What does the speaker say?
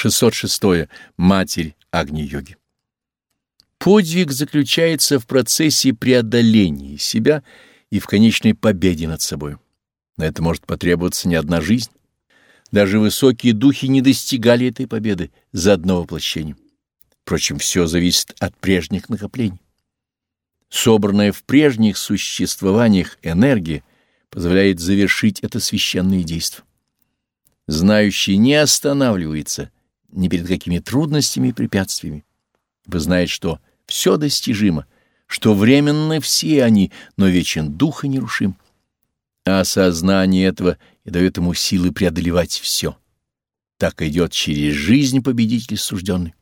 606. Матерь Агни-йоги. Подвиг заключается в процессе преодоления себя и в конечной победе над собой. На это может потребоваться не одна жизнь. Даже высокие духи не достигали этой победы за одно воплощение. Впрочем, все зависит от прежних накоплений. Собранная в прежних существованиях энергия позволяет завершить это священное действо. Знающий не останавливается ни перед какими трудностями и препятствиями, ибо знает, что все достижимо, что временны все они, но вечен дух и нерушим. А осознание этого и дает ему силы преодолевать все. Так идет через жизнь победитель сужденный.